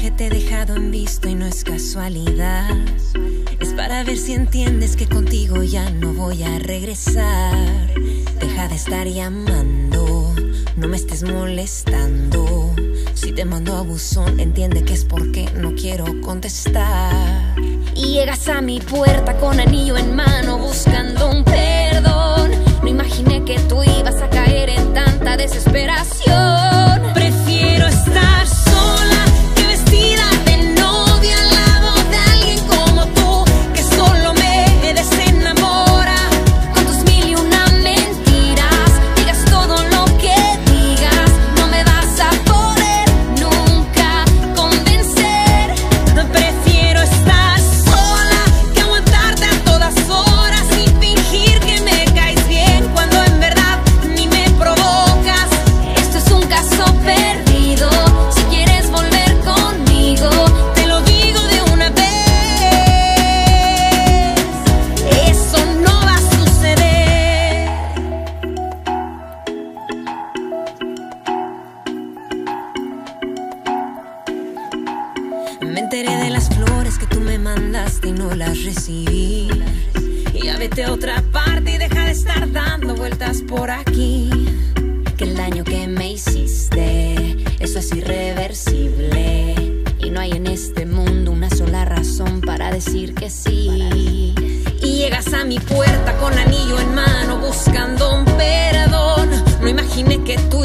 que te he dejado en visto y no es casualidad. Es para ver si entiendes que contigo ya no voy a regresar. Deja de estar llamando, no me estés molestando. Si te mando a buzón, entiende que es porque no quiero contestar. Llegas a mi puerta con anillo en mano buscando un perdón. No imaginé que tú Me enteré de las flores que tú me mandaste y no las recibí. Ya vete a otra parte y deja de estar dando vueltas por aquí. Que el daño que me hiciste, eso es irreversible. Y no hay en este mundo una sola razón para decir que sí. Y llegas a mi puerta con anillo en mano buscando un perdón. No imaginé que tú